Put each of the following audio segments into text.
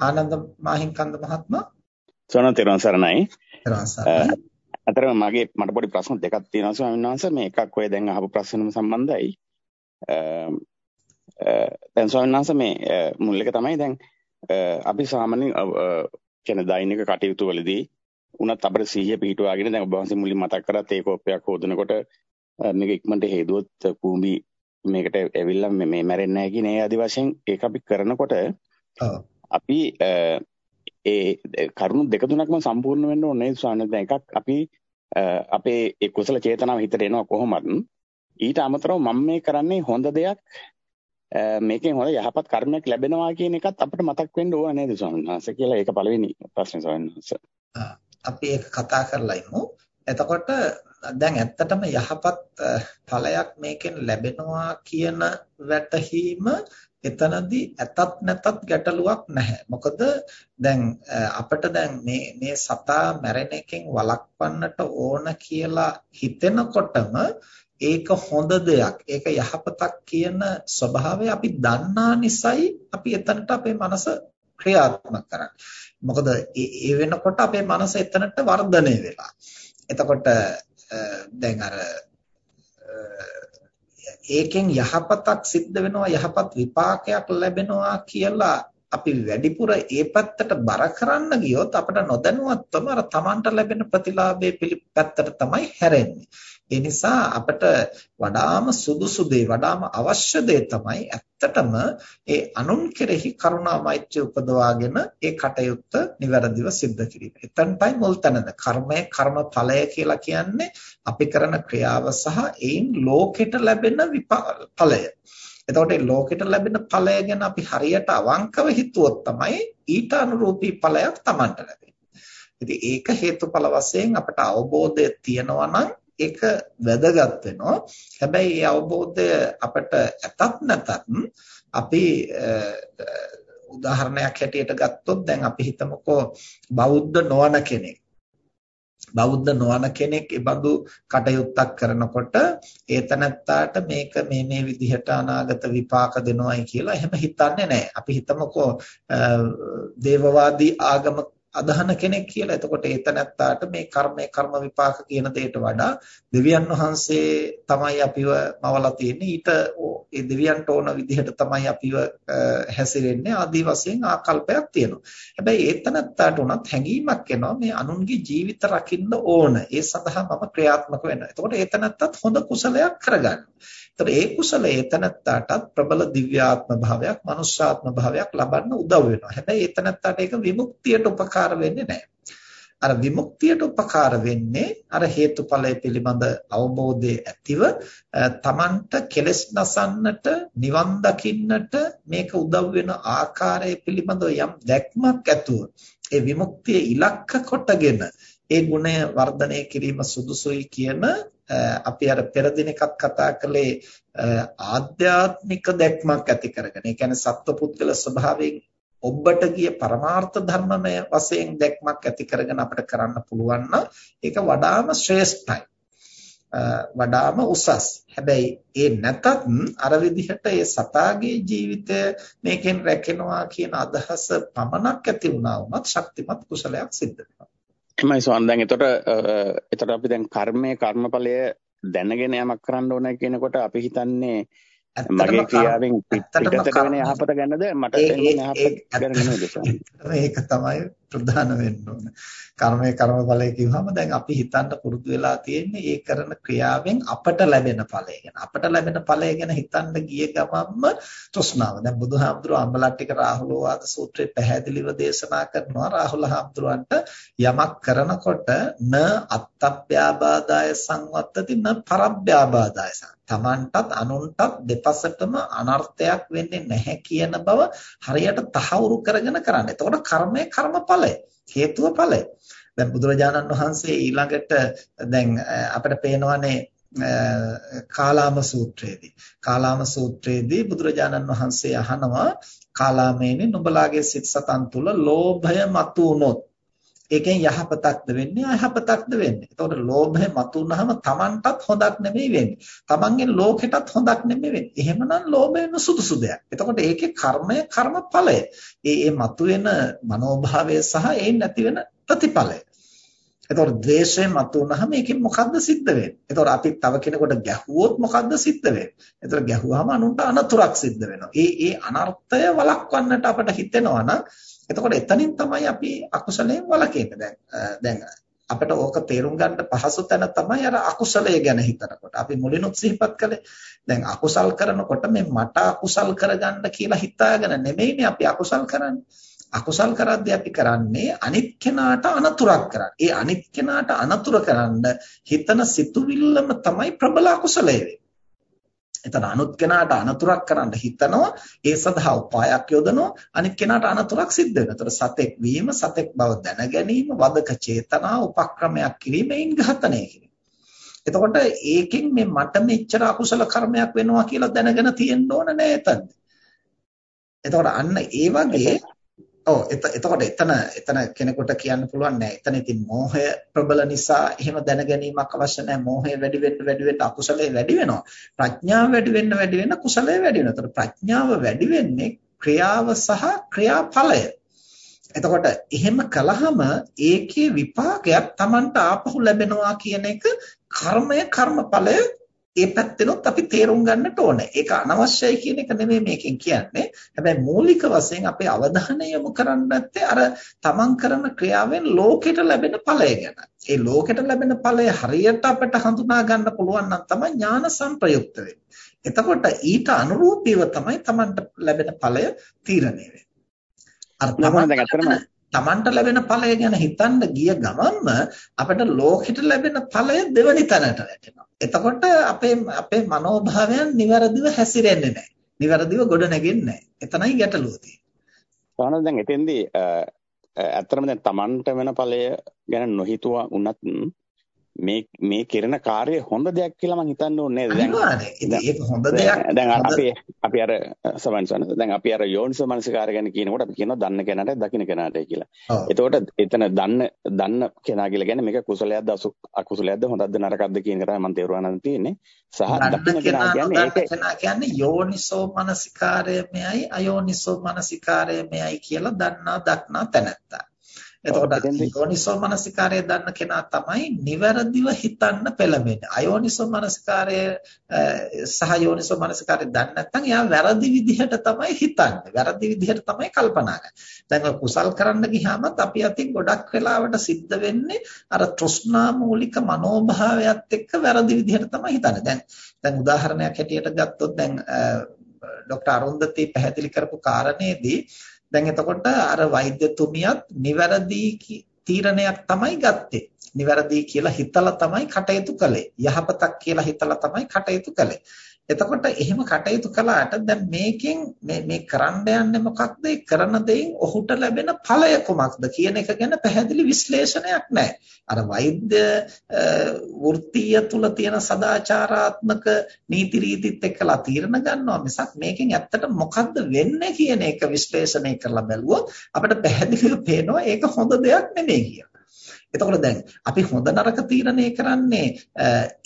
ආනන්ද මාහිම්කන්ද මහත්මයා සෝන තෙරුවන් සරණයි. තෙරුවන් සරණයි. අතර මගේ මට පොඩි ප්‍රශ්න දෙකක් තියෙනවා ස්වාමීන් වහන්සේ මේ එකක් ඔය දැන් අහපු ප්‍රශ්නෙම සම්බන්ධයි. දැන් ස්වාමීන් වහන්සේ මේ මුල් එක තමයි දැන් අපි සාමාන්‍යයෙන් කියන දෛනික කටයුතු වලදී උනත් අපේ සිහිය පිහිටුවාගෙන දැන් ඔබ වහන්සේ මුලින් මතක් කරත් ඒ කෝපයක් හොදනකොට මේක ඉක්මනට හේදුවොත් කූඹි මේකට ඇවිල්ලා මේ මැරෙන්නේ නැහැ කියන ඒ ආදි වශයෙන් ඒක අපි කරනකොට අපි ඒ කරුණු දෙක තුනක්ම සම්පූර්ණ වෙන්න ඕනේ ස්වාමීන් දැන් එකක් අපි අපේ ඒ කුසල චේතනාව හිතට එනවා කොහොමද ඊට අමතරව මම මේ කරන්නේ හොඳ දෙයක් මේකෙන් හොඳ යහපත් කර්මයක් ලැබෙනවා කියන එකත් අපිට මතක් වෙන්න ඕන නේද ස්වාමීන් වහන්සේ කියලා ඒක පළවෙනි ප්‍රශ්නේ ස්වාමීන් වහන්සේ. අපි ඒක කතා කරලා ඉමු. එතකොට දැන් ඇත්තටම යහපත් ඵලයක් මේකෙන් ලැබෙනවා කියන වැටහීම එතනදී ඇතත් නැතත් ගැටලුවක් නැහැ. මොකද දැන් අපිට දැන් මේ මේ සතා මැරෙන එකෙන් වළක්වන්නට ඕන කියලා හිතෙනකොටම ඒක හොඳ දෙයක්. ඒක යහපතක් කියන ස්වභාවය අපි දන්නා නිසායි අපි එතනට අපේ මනස ක්‍රියාත්මක කරන්නේ. මොකද ඒ වෙනකොට අපේ මනස එතනට වර්ධනය වෙලා. එතකොට දැන් අර ඒකෙන් යහපතක් සිද්ධ වෙනවා යහපත් විපාකයක් ලැබෙනවා කියලා අපි වැඩිපුර ඒ පැත්තට බර කරන්න ගියොත් අපිට නොදැනුවත්වම අර Tamanට ලැබෙන ප්‍රතිලාභයේ පිළිපැත්තට තමයි හැරෙන්නේ. ඒ නිසා අපිට වඩාම සුදුසු දේ වඩාම අවශ්‍ය දේ තමයි ඇත්තටම ඒ අනුන් කෙරෙහි කරුණා මෛත්‍රිය උපදවාගෙන ඒ කටයුත්ත નિවරදිව සිද්ධ කිරීම. එතනටයි මුල් තැනද. කර්මය කර්මඵලය කියලා කියන්නේ අපි කරන ක්‍රියාව සහ ඒන් ලෝකෙට ලැබෙන ඵලය. එතකොට මේ ලෝකෙට ලැබෙන ඵලය ගැන අපි හරියට අවංකව හිතුවොත් තමයි ඊට අනුරූපී ඵලයක් Tamanට ලැබෙන්නේ. ඉතින් ඒක හේතුඵල වශයෙන් අපට අවබෝධය තියෙනවා නම් ඒක වැදගත් වෙනවා. හැබැයි මේ අවබෝධය අපට ඇතත් නැතත් අපි උදාහරණයක් හැටියට ගත්තොත් දැන් අපි හිතමුකෝ බෞද්ධ නොවන කෙනෙක්. බෞද්ධ නොවන කෙනෙක් ඒ බඳු කටයුත්තක් කරනකොට ඒ තනත්තාට මේක මේ මේ විදිහට අනාගත විපාක දෙනවයි කියලා එහෙම හිතන්නේ නැහැ. අපි හිතමුකෝ දේවවාදී ආගම අදහන කෙනෙක් කියලා. එතකොට ඒතනත්තාට මේ කර්මය කර්ම විපාක කියන දෙයට වඩා දෙවියන් වහන්සේ තමයි අපිව මවලා තියෙන්නේ. ඊට ඒ දෙවියන්ට ඕන විදිහට තමයි අපිව හැසිරෙන්නේ. ආදී වශයෙන් ආකල්පයක් තියෙනවා. හැබැයි ඒතනත්තාට උනත් හැඟීමක් එනවා මේ අනුන්ගේ ජීවිත රකින්න ඕන. ඒ සඳහා මම ක්‍රියාත්මක වෙනවා. එතකොට ඒතනත්තත් හොඳ කුසලයක් කරගන්නවා. ඒතර ඒ කුසලය එතනත්තාටත් ප්‍රබල දිව්‍යාත්ම භාවයක්, මනුෂ්‍යාත්ම භාවයක් ලබන්න උදව් වෙනවා. හැබැයි එතනත්තාට ඒක විමුක්තියට උපකාර වෙන්නේ නැහැ. අර විමුක්තියට උපකාර වෙන්නේ අර හේතුඵලය පිළිබඳ අවබෝධය ඇතිව තමන්ට කෙලස් නසන්නට නිවන් දකින්නට මේක උදව් වෙන ආකාරය පිළිබඳව යම් දැක්මක් ඇතුව ඒ විමුක්තිය ඉලක්ක කොටගෙන ඒ ගුණය වර්ධනය කිරීම සුදුසුයි කියන අපි අර පෙර දිනකත් කතා කළේ ආධ්‍යාත්මික දැක්මක් ඇති කරගෙන. ඒ කියන්නේ සත්පුද්ගල ස්වභාවයෙන් ඔබට ගිය පරමාර්ථ ධර්මමය වශයෙන් දැක්මක් ඇති කරගෙන අපිට කරන්න පුළුවන් නම් ඒක වඩාම ශ්‍රේෂ්ඨයි. වඩාම උසස්. හැබැයි ඒ නැතත් අර විදිහට ඒ සතාගේ ජීවිතය මේකෙන් රැකෙනවා කියන අදහස පමණක් ඇති වුණා වුණත් ශක්තිමත් කුසලයක් සිද්ධ වෙනවා. එමයි සෝන් දැන් එතකොට එතකොට අපි දැන් කර්මය කර්මඵලය දැනගෙන යමක් කරන්න ඕන කියනකොට අපි හිතන්නේ මගේ ක්‍රියාවෙන් පිටතට වෙන යහපත ගැනද? මට යහපත ගැන නෙමෙයිද මේක තමයි ප්‍රධාන වෙන්න ඕන. කර්මය කර්මඵලය කිව්වම දැන් අපි හිතන්න පුරුදු වෙලා තියෙන්නේ ඒ කරන ක්‍රියාවෙන් අපට ලැබෙන ඵලය ගැන. අපට ලැබෙන ඵලය ගැන හිතන්න ගිය ගමන්ම තෘෂ්ණාව. දැන් බුදුහාමුදුරුවෝ අම්බලට්ටික රාහුලෝවාද සූත්‍රයේ පැහැදිලිව දේශනා කරනවා රාහුල හාමුදුරුවන්ට යමක් කරනකොට න අත්තප්ප්‍යාබාදාය සංවත්තති න පරබ්බ්‍යාබාදාය තමන්ටත් අනුන්ටත් දෙපසටම අනර්ථයක් වෙන්නේ නැහැ කියන බව හරියට තහවුරු කරගෙන කරන්න. එතකොට කර්මය කර්මඵල ඵලය හේතුව ඵලය. දැන් බුදුරජාණන් වහන්සේ ඊළඟට දැන් අපිට පේනවානේ කාලාම සූත්‍රයේදී. කාලාම සූත්‍රයේදී බුදුරජාණන් වහන්සේ අහනවා කාලාමේනි නුඹලාගේ සිත් සතන් තුල ලෝභය මතු වුනොත් ඒකෙන් යහපතක්ද වෙන්නේ අයහපතක්ද වෙන්නේ. එතකොට ලෝභය මතුනහම Tamanටත් හොඳක් නෙමෙයි වෙන්නේ. Tamanගේ ලෝකෙටත් හොඳක් නෙමෙයි වෙන්නේ. එහෙමනම් ලෝභය නුසුදුසු දෙයක්. එතකොට ඒකේ කර්මය කර්මඵලය. ඒ ඒ මතුවෙන මනෝභාවය සහ ඒ නැති වෙන ප්‍රතිඵලය. එතකොට ද්වේෂය මතුවනහම ඒකෙන් මොකද්ද සිද්ධ වෙන්නේ? එතකොට අපි තව කෙනෙකුට ගැහුවොත් මොකද්ද සිද්ධ වෙන්නේ? එතකොට ගැහුවාම අනුන්ට අනතුරක් සිද්ධ වෙනවා. ඒ ඒ අනර්ථය වළක්වන්නට අපට හිතෙනවා නම් එතකොට එතනින් තමයි අපි අකුසලයෙන් වළකින්නේ. දැන් දැන් අපිට ඕක තේරුම් ගන්න පහසු තැන තමයි අර අකුසලය ගැන හිතනකොට. අපි මුලිනුත් සිහිපත් කළේ. දැන් අකුසල් කරනකොට මේ මට අකුසල් කරගන්න කියලා හිතාගෙන නෙමෙයිනේ අපි අකුසල් කරන්නේ. අකුසල් කරද්දී අපි කරන්නේ අනිත් කෙනාට අනතුරක් කරන්න. ඒ අනිත් කෙනාට අනතුර කරන්න හිතන සිතුවිල්ලම තමයි ප්‍රබල අකුසලය වෙන්නේ. එතන අනුත් කෙනාට අනතුරක් කරන්න හිතනවා ඒ සඳහා උපායක් යොදනවා අනිත් කෙනාට අනතුරක් සිද්ධ වෙනවා. ඒතර සතෙක් වීම සතෙක් බව දැන ගැනීම වදක චේතනා උපක්‍රමයක් කිරීමෙන් ඝාතනය කිරීම. එතකොට ඒකෙන් මේ මට මෙච්චර අකුසල කර්මයක් වෙනවා කියලා දැනගෙන තියෙන්න ඕන නෑ එතන. එතකොට අන්න ඒ වගේ ඔව් එතකොට එතන එතන කෙනෙකුට කියන්න පුළුවන් නෑ. එතන ඉතින් මෝහය ප්‍රබල නිසා එහෙම දැන ගැනීමක් අවශ්‍ය නෑ. මෝහය වැඩි වෙන්න වැඩි වෙන්න අකුසලයේ වැඩි වෙනවා. ප්‍රඥාව වැඩි වෙන්න වැඩි වෙන්න කුසලයේ වැඩි වෙනවා. එතකොට ප්‍රඥාව වැඩි වෙන්නේ ක්‍රියාව සහ ක්‍රියාඵලය. එතකොට එහෙම කළාම ඒකේ විපාකයක් Tamanට ආපහු ලැබෙනවා කියන එක කර්මය කර්මඵලය ඒ පැත්තෙනොත් අපි තේරුම් ගන්නට ඕනේ. ඒක අනවශ්‍යයි කියන එක නෙමෙයි මේකෙන් කියන්නේ. හැබැයි මූලික වශයෙන් අපේ අවධානය යොමු කරන්න නැත්තේ අර තමන් කරන ක්‍රියාවෙන් ලෝකෙට ලැබෙන ඵලය ගැන. ඒ ලෝකෙට ලැබෙන ඵලය හරියට අපිට හඳුනා ගන්න පුළුවන් නම් තමයි ඥාන සංප්‍රයුක්ත එතකොට ඊට අනුරූපීව තමයි තමන්ට ලැබෙන ඵලය තීරණය වෙන්නේ. අර තමන් තමන්ට ලැබෙන ඵලය ගැන හිතන්න ගිය ගමන්ම අපිට ලෝකෙට ලැබෙන ඵලය දෙවනි තැනට වැටෙනවා. එතකොට අපේ අපේ මනෝභාවයන් નિවරදිව හැසිරෙන්නේ නැහැ. નિවරදිව ගොඩ නැගෙන්නේ නැහැ. එතනයි ගැටලුව තියෙන්නේ. සාහන දැන් එතෙන්දී ඇත්තටම දැන් තමන්ට වෙන ඵලය ගැන නොහිතුවා වුණත් මේ මේ කරන කාර්යය හොඳ දෙයක් කියලා මම හිතන්න ඕනේ නේද දැන් ඒක හොඳ දෙයක් දැන් අපි අපි අර සමන්සන දැන් අපි අර යෝනිසෝ මනසිකාර ගැන කියනකොට අපි කියනවා දන්න කෙනාට දකින්න කෙනාට කියලා. එතකොට එතන දන්න දන්න කෙනා කියලා කියන්නේ මේක කුසලයක්ද අකුසලයක්ද හොඳක්ද නරකක්ද කියන එක තමයි මම තේරුම් තියෙන්නේ. සහ දකින්න කෙනා කියන්නේ ඒක කියන්නේ යෝනිසෝ මනසිකාරයමයි අයෝනිසෝ මනසිකාරයමයි කියලා දන්නා දක්නා තැනැත්තා. එතකොට යෝනිසෝ මනසිකාරය දන්න කෙනා තමයි නිවැරදිව හිතන්න පෙළඹෙන්නේ. අයෝනිසෝ මනසිකාරය සහ යෝනිසෝ මනසිකාරය දන්නේ නැත්නම් එයා වැරදි විදිහට තමයි හිතන්නේ. වැරදි විදිහට තමයි කල්පනා කරන්නේ. දැන් කුසල් කරන්න ගියාමත් අපි අතින් ගොඩක් වෙලාවට සිද්ධ වෙන්නේ අර තෘෂ්ණා මූලික මනෝභාවයත් එක්ක වැරදි විදිහට තමයි හිතන්නේ. දැන් දැන් උදාහරණයක් හැටියට ගත්තොත් දැන් ડોક્ટર අරුන්දති පැහැදිලි කරපු කාරණේදී දැන් එතකොට අර වෛද්‍යතුමියත් නිවැරදි තීරණයක් තමයි ගත්තේ. නිවැරදි කියලා හිතලා තමයි කටයුතු කළේ. යහපතක් කියලා හිතලා තමයි කටයුතු කළේ. එතකොට එහෙම කටයුතු කළාට දැන් මේකෙන් මේ මේ කරන්න යන්නේ මොකක්ද? ඒ කරන දෙයින් ඔහුට ලැබෙන ඵලය කොමක්ද කියන එක ගැන පැහැදිලි විශ්ලේෂණයක් නැහැ. අර වෛද්‍ය වෘත්තීය තුල තියෙන සදාචාරාත්මක නීති රීතිත් එක්කලා තීරණ ගන්නවා මිසක් මේකෙන් ඇත්තට මොකද්ද වෙන්නේ කියන එක විශ්ලේෂණය කරලා බැලුවොත් අපිට පැහැදිලිව පේනවා ඒක හොඳ දෙයක් නෙමෙයි කියලා. එතකොට දැන් අපි හොඳ නරක තීරණය කරන්නේ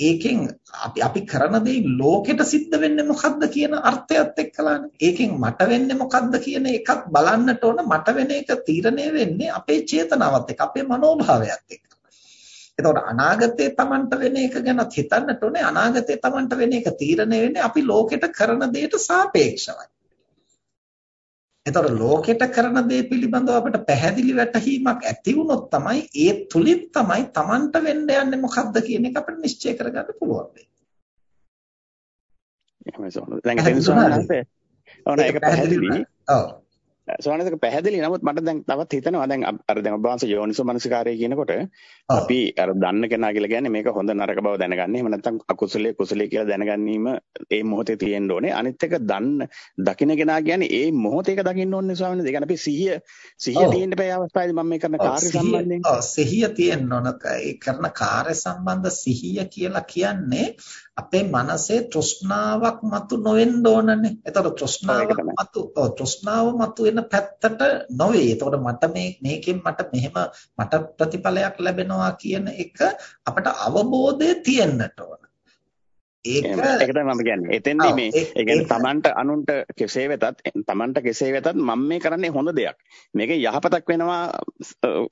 ඒකෙන් අපි අපි කරන දේ ලෝකෙට සිද්ධ වෙන්නේ මොකද්ද කියන අර්ථයත් එක්කලානේ. ඒකෙන් මට වෙන්නේ මොකද්ද කියන එකත් බලන්නට ඕන මට වෙන එක තීරණය වෙන්නේ අපේ චේතනාවත් එක්ක අපේ මනෝභාවයත් එක්ක. එතකොට අනාගතේ Tamanට වෙන එක ගැනත් හිතන්නට ඕනේ අනාගතේ Tamanට වෙන එක තීරණය වෙන්නේ අපි ලෝකෙට කරන දෙයට සාපේක්ෂවයි. එතකොට ලෝකෙට කරන දේ පිළිබඳව අපිට පැහැදිලි වැටහීමක් ඇති වුණොත් තමයි ඒ තුලින් තමයි Tamanට වෙන්න යන්නේ මොකද්ද කියන එක අපිට නිශ්චය කරගන්න පුළුවන් වෙන්නේ. එහෙමයි සෝන. දැන් ඒක පැහැදිලි. ඔව්. සෝනසක පැහැදිලි නමුත් මට දැන් තවත් හිතෙනවා දැන් අර දැන් ඔබ වහන්සේ යෝනිසෝ මනසිකාරය කියනකොට අපි අර දන්න කෙනා කියලා කියන්නේ මේක හොඳ නරක බව දැනගන්නේ. එහෙම නැත්නම් අකුසලයේ කුසලයේ කියලා දැනගැනීම ඒ මොහොතේ තියෙන්න ඕනේ. අනිත් එක දන්න දකින්න කෙනා කියන්නේ ඒ මොහොතේ එක දකින්න ඕනේ ස්වාමීන් වහන්සේ. ඒ කියන්නේ අපි සිහිය සිහිය තියෙන්න බෑ අවස්ථාවේදී මම මේ කරන කාර්ය සම්බන්ධයෙන්. ඔව් සිහිය තියෙන්න ඕන. ඒ කරන කාර්ය සම්බන්ධ සිහිය කියලා කියන්නේ අපේ මනසේ තෘෂ්ණාවක් මතු නොවෙන්න ඕනනේ. එතකොට තෘෂ්ණාවක් මතු ඔව් තෘෂ්ණාව මතු වෙන පැත්තට නොවේ. එතකොට මට මේ මේකෙන් මට මෙහෙම මට ප්‍රතිඵලයක් ලැබෙනවා කියන එක අපට අවබෝධය තියෙන්නට ඕන. ඒක ඒක තමයි මම කියන්නේ. එතෙන්දී මේ ඒ කියන්නේ Tamanට අනුන්ට කෙසේ වෙතත් Tamanට කෙසේ වෙතත් මම මේ කරන්නේ හොඳ දෙයක්. මේක යහපතක් වෙනවා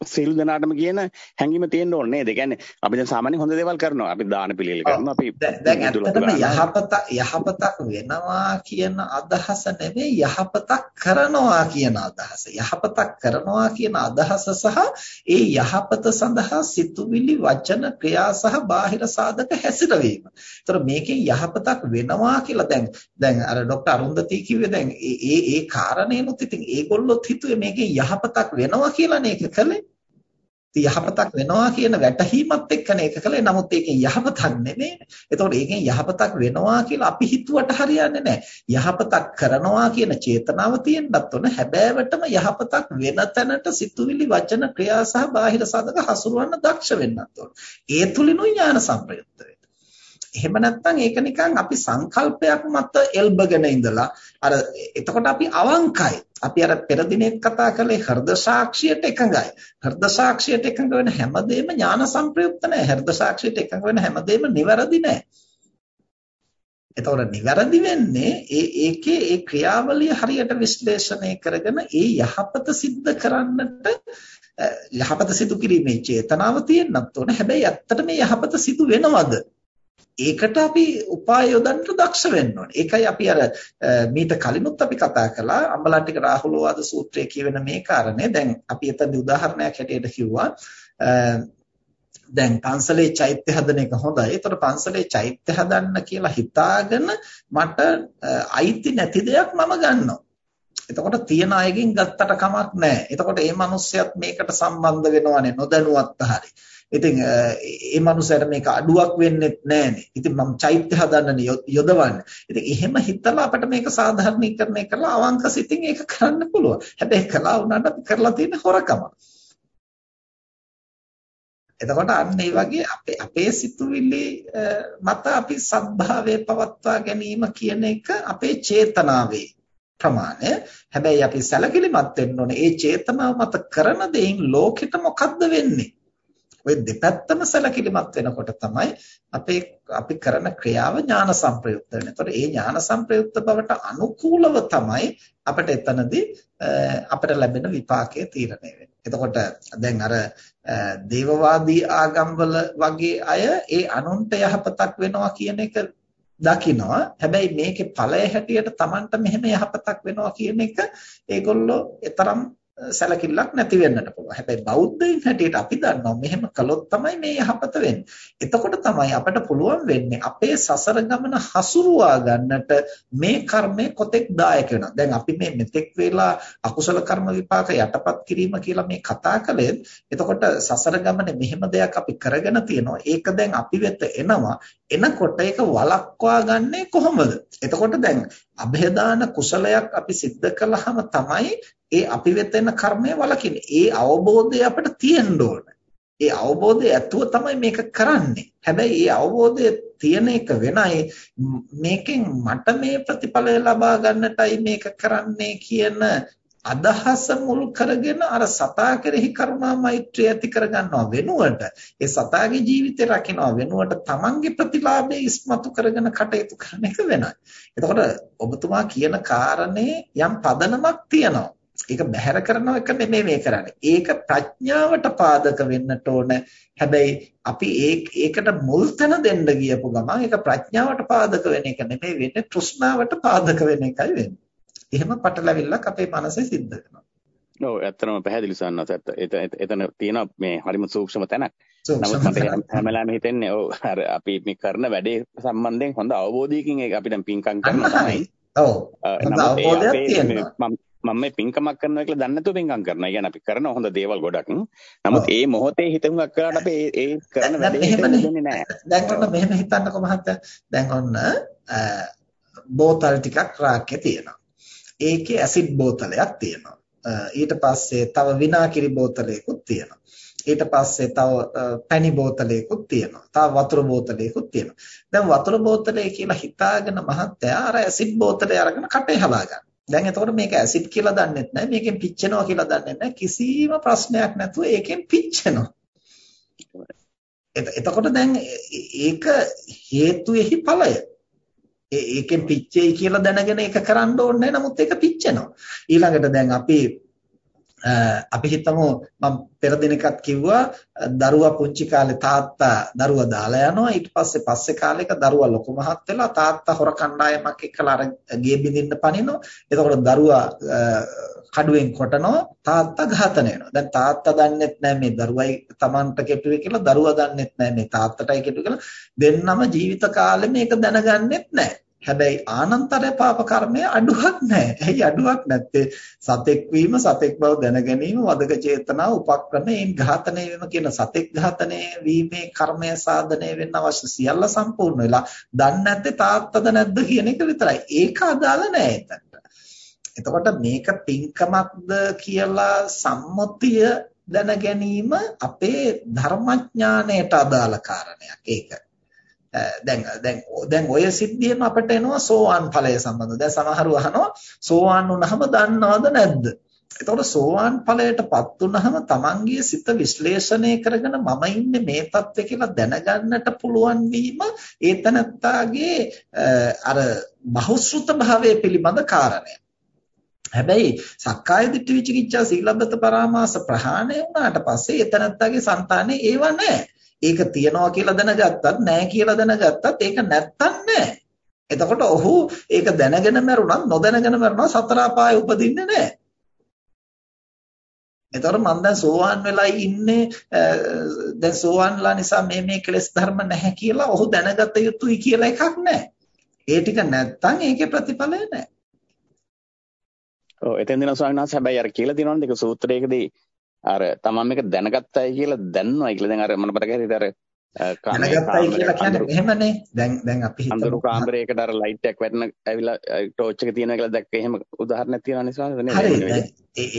සිල් දනාටම කියන හැඟීම තියෙන්න ඕනේ නේද? ඒ කියන්නේ අපි දැන් සාමාන්‍ය හොඳ දේවල් කරනවා. අපි දාන පිළිවෙල කරනවා. අපි දැන් ඇත්තටම යහපත යහපතක් වෙනවා කියන අදහස නෙමෙයි යහපතක් කරනවා කියන අදහස. යහපතක් කරනවා කියන අදහස සහ ඒ යහපත සඳහා සිතුවිලි වචන ක්‍රියා සහ බාහිර සාධක හැසිරවීම. ඒතර මේ මේකෙන් යහපතක් වෙනවා කියලා දැන් දැන් අර ડોક્ટર අරුන්දති කිව්වේ දැන් ඒ ඒ කාරණේනොත් ඉතින් ඒගොල්ලොත් හිතුවේ මේකෙන් යහපතක් වෙනවා කියලානේ ඒක කළේ. ඉතින් යහපතක් වෙනවා කියන වැටහීමත් එක්කනේ ඒක කළේ. නමුත් ඒකෙන් යහපතක් නෙමෙයිනේ. එතකොට ඒකෙන් යහපතක් වෙනවා කියලා අපි හිතුවට හරියන්නේ නැහැ. යහපතක් කරනවා කියන චේතනාව තියෙන්නත් ඕන. හැබෑවටම යහපතක් වෙන තැනට සිතුවිලි වචන ක්‍රියා සහ බාහිර සාධක හසුරවන්න දක්ෂ වෙන්නත් ඕන. ඒ තුලිනුයි ඥාන සම්ප්‍රයුක්ත වෙන්නේ. එහෙම නැත්නම් ඒක නිකන් අපි සංකල්පයක් මත එල්බගෙන ඉඳලා අර එතකොට අපි අවංකයි. අපි අර පෙර දිනෙත් කතා කළේ හෘද සාක්ෂියට එකඟයි. හෘද සාක්ෂියට එකඟ වෙන හැමදේම ඥාන සංප්‍රයුක්ත නැහැ. හෘද සාක්ෂියට එකඟ වෙන හැමදේම නිවැරදි නැහැ. එතකොට නිවැරදි වෙන්නේ ඒ ඒකේ ඒ ක්‍රියාවලිය හරියට විශ්ලේෂණය කරගෙන ඒ යහපත සිද්ධ කරන්නට යහපත සිදු කිරීමේ චේතනාව තියෙන්නත් ඕන. හැබැයි ඇත්තට මේ යහපත සිදු වෙනවද? ඒකට අපි උපාය යොදන්න දක්ෂ වෙන්න ඕනේ. ඒකයි අපි අර මීට කලිනුත් අපි කතා කළා අම්බලන්ටික රාහුලවාද සූත්‍රයේ කියවෙන මේ කාරණේ. දැන් අපි එතනදී උදාහරණයක් හැටියට කිව්වා දැන් පන්සලේ චෛත්‍ය හදන එක හොඳයි. ඒතර පන්සලේ චෛත්‍ය හදන්න කියලා හිතාගෙන මට අයිති නැති දෙයක් මම ගන්නවා. එතකොට තියන අයගෙන් ගත්තට කමක් නැහැ. එතකොට මේ මිනිස්සයත් මේකට සම්බන්ධ වෙනවනේ නොදැනුවත් හරි. ඉතින් ඒ මනුස්සයාට මේක අඩුවක් වෙන්නේ නැහනේ. ඉතින් මම චෛත්‍ය හදන්නනේ යොදවන්නේ. ඉතින් එහෙම හිතලා අපිට මේක සාධාරණීකරණය කරලා අවංක සිතින් ඒක කරන්න පුළුවන්. හැබැයි කළා වුණාට අපි කරලා තියෙන හොරකම. එතකොට අන්න ඒ වගේ අපේ අපේ සිතුවිලි මත අපි සත්භාවය පවත්වා ගැනීම කියන එක අපේ චේතනාවේ ප්‍රමාණය. හැබැයි අපි සැලකිලිමත් වෙන්න ඕනේ. ඒ චේතනාව මත කරන දෙයින් ලෝකෙට මොකද්ද වෙන්නේ? ওই දෙපැත්තම සැලකිලිමත් වෙනකොට තමයි අපේ අපි කරන ක්‍රියාව ඥාන සංප්‍රයුක්ත වෙන්නේ. ඒතකොට ඒ ඥාන සංප්‍රයුක්ත බවට අනුකූලව තමයි අපිට එතනදී අපිට ලැබෙන විපාකය තීරණය වෙන්නේ. එතකොට දැන් අර දේවවාදී ආගම්වල වගේ අය ඒ අනුන්ට යහපතක් වෙනවා කියන එක දකිනවා. හැබැයි මේකේ ඵලය හැටියට Tamanට මෙහෙම යහපතක් වෙනවා කියන එක ඒගොල්ලෝ තරම් සැලකිල්ලක් නැති වෙන්නට පුළුවන්. හැබැයි බෞද්ධයින් හැටියට අපි දන්නවා මෙහෙම කළොත් තමයි මේ යහපත වෙන්නේ. එතකොට තමයි අපට පුළුවන් වෙන්නේ අපේ සසර ගමන හසුරුවා ගන්නට මේ කර්මය කොතෙක් දායක වෙනවා. දැන් අපි මේ මෙතෙක් වෙලා අකුසල කර්ම විපාක යටපත් කිරීම කියලා මේ කතා කළේ. එතකොට සසර ගමනේ මෙහෙම දෙයක් අපි කරගෙන තියෙනවා. ඒක දැන් අපි වෙත එනවා. එනකොට ඒක වළක්වා ගන්නේ කොහොමද? එතකොට දැන් અભේදාන කුසලයක් අපි සිද්ධ කළාම තමයි ඒ අපි වෙත එන කර්මය වලකින්නේ. ඒ අවබෝධය අපිට තියෙන්න ඕන. ඒ අවබෝධය ඇතුව තමයි මේක කරන්නේ. හැබැයි ඒ අවබෝධය තියෙන එක වෙනයි මේකෙන් මට මේ ප්‍රතිඵලය ලබා ගන්නටයි මේක කරන්නේ කියන අදහස මුල් කරගෙන අර සතා කෙරෙහි කරුණා මෛත්‍රිය ඇති කරගන්නවා වෙනුවට ඒ සතාගේ ජීවිතය රකින්නවා වෙනුවට තමන්ගේ ප්‍රතිලාභය ඉස්මතු කරගෙන කටයුතු කරන එක වෙනයි. එතකොට ඔබතුමා කියන කාරණේ යම් පදනමක් තියෙනවා. ඒක බැහැර කරන එක නෙමෙයි මේ කරන්නේ. ඒක ප්‍රඥාවට පාදක වෙන්නට ඕන. හැබැයි අපි ඒකට මුල් තැන දෙන්න ගියපු ගමන් ඒක ප්‍රඥාවට පාදක වෙන එක නෙමෙයි වෙන්නේ තෘෂ්ණාවට පාදක වෙන එකයි වෙන්නේ. එහෙම පටලැවිල්ලක් අපේ මනසේ සිද්ධ වෙනවා. ඔව් ඇත්තටම පැහැදිලි සන්නත් ඇත්ත. එතන තියෙන මේ හරිම සූක්ෂම තැනක්. නමුත් මට හැමලාම හිතෙන්නේ ඔව් අර අපි මේ කරන වැඩේ සම්බන්ධයෙන් හොඳ අවබෝධයකින් ඒක අපි දැන් පින්කම් කරනවා තමයි. ඔව්. හොඳ අවබෝධයක් තියෙනවා. මම මේ පින්කමක් කරනවා කියලා දන්නේ නැතුව පින්කම් කරනවා. කියන්නේ අපි කරන හොඳ දේවල් ගොඩක්. නමුත් ඒ මොහොතේ හිතුමක් කරාට අපි ඒ ඒ කරන වැඩේ හිතෙන්නේ නැහැ. දැන් ඔන්න මෙහෙම හිතන්නකො මහත්තයා. දැන් ඔන්න බෝතල් ටිකක් රාක්කේ තියෙනවා. ඒකේ ඇසිඩ් බෝතලයක් තියෙනවා. ඊට පස්සේ තව විනාකිරි බෝතලයකුත් තියෙනවා. ඊට පස්සේ තව පැණි බෝතලයකුත් තියෙනවා. තව වතුර බෝතලයකුත් තියෙනවා. දැන් වතුර බෝතලය කියලා හිතාගෙන මහත්තයා අර ඇසිඩ් බෝතලය අරගෙන කටේ හදා ගන්නවා. දැන් එතකොට මේක ඇසිඩ් කියලා දන්නෙත් නැහැ මේකෙන් පිච්චෙනවා කියලා දන්නෙත් නැහැ කිසිම ප්‍රශ්නයක් නැතුව ඒකෙන් පිච්චෙනවා. එතකොට දැන් ඒක හේතුෙහි ඵලය. ඒකෙන් පිච්චෙයි කියලා දැනගෙන ඒක කරන්න ඕනේ නමුත් ඒක පිච්චෙනවා. ඊළඟට දැන් අපි අපි හිතමු මම පෙර දිනකත් කිව්වා දරුවා පුංචි කාලේ තාත්තා දරුවා දාලා යනවා. ඊට පස්සේ පස්සේ කාලෙක දරුවා ලොකු මහත් වෙලා තාත්තා හොර කණ්ඩායමක් එක්කලා අර ගේ බින්දින්න පනිනවා. එතකොට දරුවා කඩුවෙන් කොටනවා. තාත්තා ඝාතනය වෙනවා. දැන් තාත්තා දන්නෙත් නැහැ මේ දරුවයි Tamanට කෙටුවේ කියලා. දරුවා දන්නෙත් නැහැ මේ තාත්තටයි කෙටුවේ කියලා. දෙන්නම ජීවිත කාලෙ මේක දැනගන්නෙත් නැහැ හැබැයි ආනන්තර පාප කර්මය අඩුවක් නැහැ. ඇයි අඩුවක් නැත්තේ? සතෙක් වීම සතෙක් බව දැන ගැනීම වදක චේතනා උපක්‍රමයෙන් ඝාතනය වීම කියන සතෙක් ඝාතනය වීමේ කර්මය සාධනය වෙන්න අවශ්‍ය සියල්ල සම්පූර්ණ වෙලා දන්නේ නැත්තේ තාත්තද නැද්ද කියන එක විතරයි. ඒක අදාළ නැහැ එතනට. එතකොට මේක පින්කමක්ද කියලා සම්මුතිය දැන ගැනීම අපේ ධර්මඥානයට අදාළ කාරණයක් ඒක. දැන් දැන් දැන් ඔය සිද්ධියම අපට එනවා සෝවාන් ඵලය සම්බන්ධව. දැන් සමහරව අහනවා සෝවාන් වුණාම දන්නවද නැද්ද? එතකොට සෝවාන් ඵලයටපත් වුණාම තමන්ගේ සිත විශ්ලේෂණය කරගෙන මම ඉන්නේ මේ தත්ත්වේ කියලා දැනගන්නට පුළුවන් වීම ඒතනත්තාගේ අර බහුශෘත භාවය පිළිබඳ කාරණය. හැබැයි සක්කාය දිට්ඨි විචිකිච්ඡා සීලබ්බත පරාමාස ප්‍රහාණය වුණාට පස්සේ ඒතනත්තාගේ సంతානේ ඒව නැහැ. ඒක තියනවා කියලා දැනගත්තත් නැහැ කියලා දැනගත්තත් ඒක නැත්තම් නැහැ. එතකොට ඔහු ඒක දැනගෙන මරුණත් නොදැනගෙන මරුණා සතර අපායේ උපදින්නේ නැහැ. එතකොට මම දැන් සෝවාන් වෙලා ඉන්නේ දැන් සෝවාන්ලා නිසා මේ මේ කෙලෙස් ධර්ම නැහැ කියලා ඔහු දැනගත යුතුයි කියලා එකක් නැහැ. ඒ ටික නැත්තම් ඒකේ ප්‍රතිඵලය නැහැ. ඔව් එතෙන් දින ස්වාමීන් වහන්සේ හැබැයි අර කියලා දිනවනේ ඒක සූත්‍රයකදී අර තමන් මේක දැනගත්තයි කියලා දන්නවා කියලා. දැන් අර මම මතක හරියට අර දැනගත්තයි කියලා කියන්නේ එහෙමනේ. දැන් දැන් අපි හිතමු අඳුරු කාමරයකට අර ලයිට් එකක් වැටෙන ඇවිල්ලා ටෝච් එක තියෙනවා කියලා දැක්ක එහෙම උදාහරණයක් තියෙනවා නේද? හරි.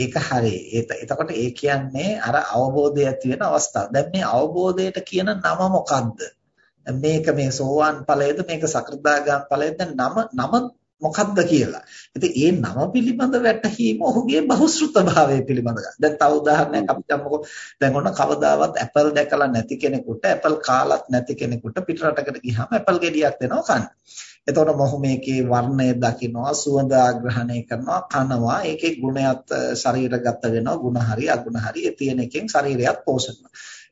ඒක හරි. එතකොට ඒ කියන්නේ අර අවබෝධය ඇති වෙන අවස්ථාව දැන් මේ අවබෝධයට කියන නම මොකද්ද? මේක මේ සෝවාන් ඵලයේද මේක සකෘදාගාම ඵලයේද? නම නම මොකක්ද කියලා. ඉතින් ඒ නම පිළිබඳ වැටහීම ඔහුගේ බහුශෘත භාවය පිළිබඳ. දැන් තව උදාහරණයක් අපි ගමුකෝ. දැන් ඔන්න කවදාවත් ඇපල් දැකලා නැති කෙනෙකුට ඇපල් කාලත් නැති කෙනෙකුට පිටරටකට ගියාම ඇපල් ගෙඩියක් දෙනවා කන්න. එතකොට මොහු මේකේ වර්ණය දකිනවා, සුවඳ ආග්‍රහණය කරනවා, කනවා. ඒකේ ගුණයත් ශරීරගත වෙනවා, ಗುಣ හරි අගුණ හරි ඒ තියෙන එකෙන් ශරීරයත් පෝෂණය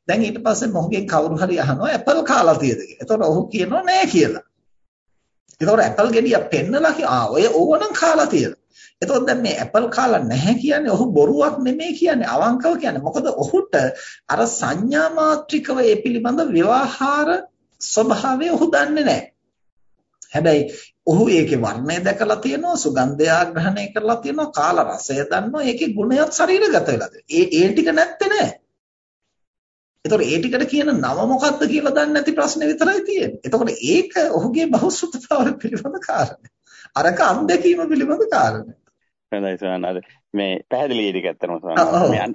දැන් ඊට පස්සේ මොහුගෙන් කවුරු හරි අහනවා ඇපල් කාලා තියෙද කියලා. එතකොට ඔහු කියනවා නෑ කියලා. ඒතකොට ඇපල් ගෙඩියක් පෙන්නලා කි ආ ඔය ඕවනම් කාලා තියෙනවා. එතකොට දැන් මේ ඇපල් කාලා නැහැ කියන්නේ ඔහු බොරුවක් නෙමෙයි කියන්නේ අවංකව කියන්නේ. මොකද ඔහුට අර සංඥා මාත්‍රිකව ඒ පිළිබඳ ව්‍යවහාර ස්වභාවය ඔහු දන්නේ නැහැ. හැබැයි ඔහු ඒකේ වර්ණය දැකලා තියෙනවා සුගන්ධය ආග්‍රහණය කරලා තියෙනවා කාල රසය දන්නවා ඒකේ ගුණයක් ශරීරගත වෙලා තියෙනවා. ඒ ඒ ටික නැත්තේ නෑ. එතකොට ඒ ටිකට කියන නම මොකක්ද කියලා දන්නේ නැති ප්‍රශ්නේ විතරයි තියෙන්නේ. එතකොට ඒක ඔහුගේ බහුසුතතාවය පිළිබඳ කාරණේ. අරක අත්දැකීම පිළිබඳ කාරණේ. හොඳයි සෝනද මේ පැහැදිලි ටික ඇත්තම සෝනද මේ